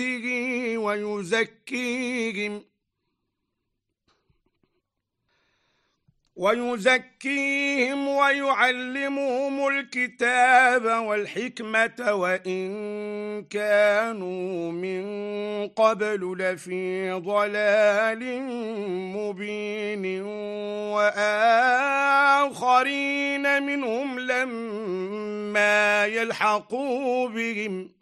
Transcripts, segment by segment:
آياته ويزكيهم. ويزكيهم ويعلمهم الكتاب والحكمة وإن كانوا من قبل لفي ضلال مبين. وآخرين منهم لما يلحقوا بهم.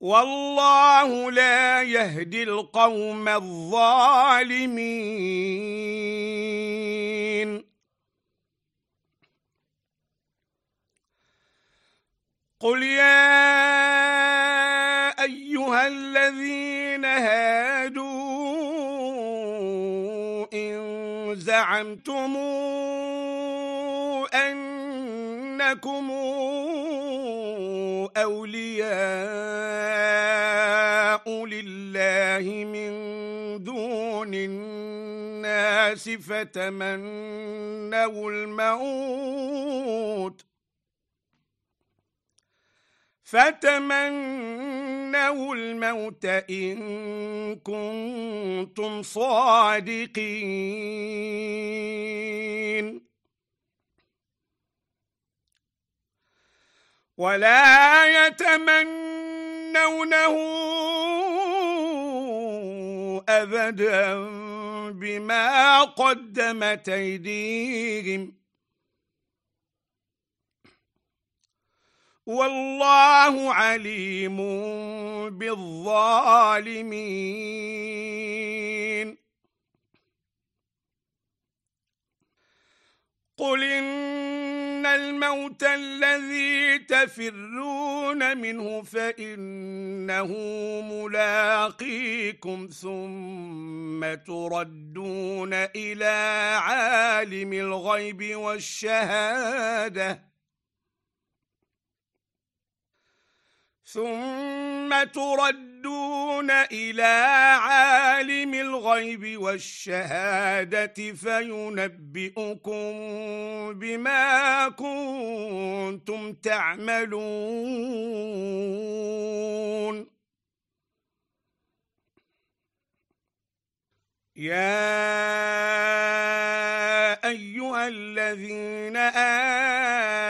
والله لا يهدي القوم الظالمين. قل يا أيها الذين هادوا إن زعمتم أنكم أولياء لله من دون الناس فتمنوا الموت فتمنوا الموت إن كنتم صادقين ولا يتمنونه أبدا بما قدمت أيديهم. والله عليم بالظالمين. قل إن الموت الذي تفرون منه فإنه ملاقيكم ثم تردون إلى عالم الغيب والشهاده ثم تردون إلى عالم الغيب والشهادة فينبئكم بما كنتم تعملون. يا أيها الذين آمنوا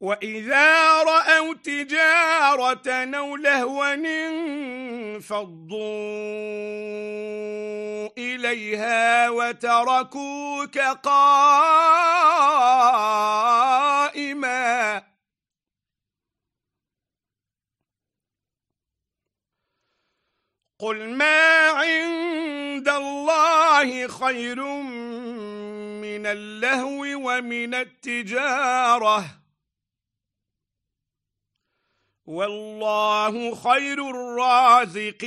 وإذا رأوا تجارة أو لهوا انفضوا إليها وتركوك قائما. قل ما عند الله خير من اللهو ومن التجارة والله خير الرازقين.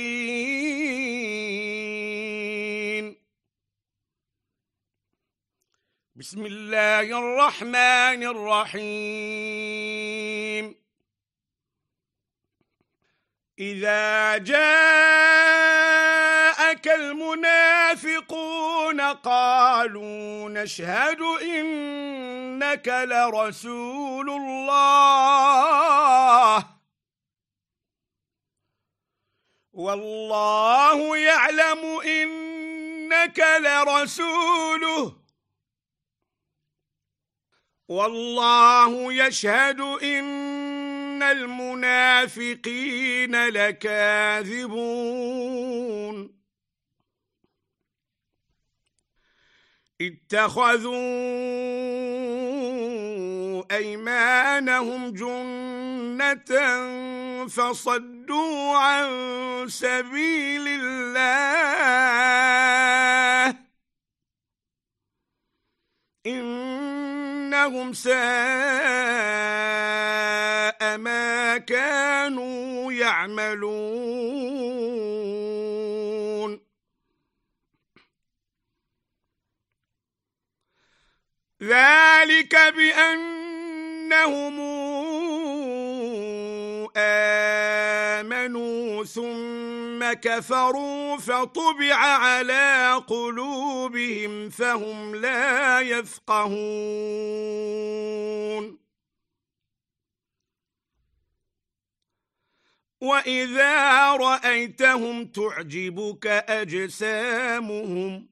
بسم الله الرحمن الرحيم. إذا جاءك المنافقون قالوا نشهد إنك لرسول الله. والله يعلم إنك لرسوله. والله يشهد إن المنافقين لكاذبون. اتخذوا أيمانهم جنة فصدوا عن سبيل الله. إنهم ساء ما كانوا يعملون. ذلك بأنهم آمنوا ثم كفروا فطبع على قلوبهم فهم لا يفقهون. وإذا رأيتهم تعجبك أجسامهم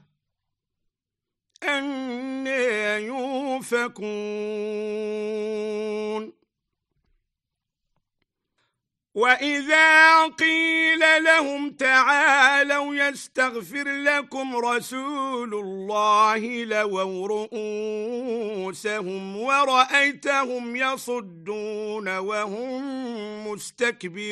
أنا يوفكون وإذا قيل لهم تعالوا يستغفر لكم رسول الله لووا رؤوسهم ورأيتهم يصدون وهم مستكبرون.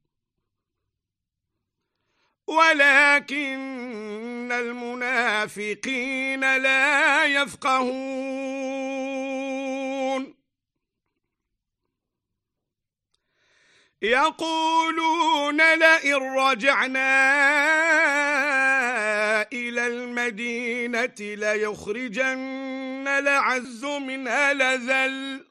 ولكن المنافقين لا يفقهون. يقولون لئن رجعنا إلى المدينة ليخرجن لعز منها لذل.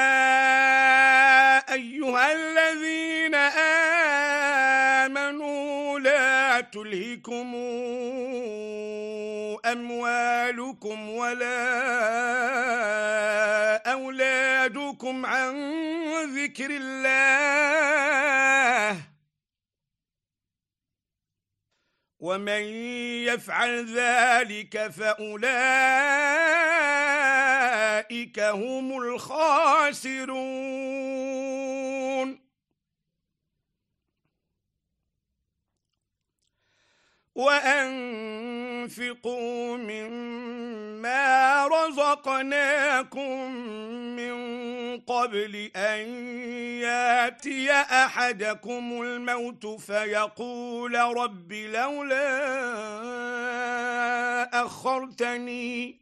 تلهكم أموالكم ولا أولادكم عن ذكر الله ومن يفعل ذلك فأولئك هم الخاسرون وأنفقوا مما رزقناكم من قبل أن ياتي أحدكم الموت فيقول رب لولا أخرتني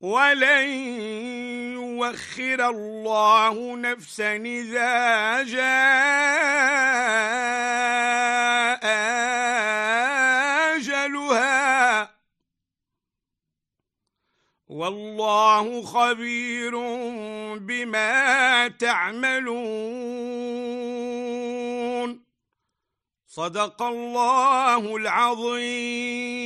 ولن يوخر الله نفسا إذا جاء أجلها. والله خبير بما تعملون. صدق الله العظيم.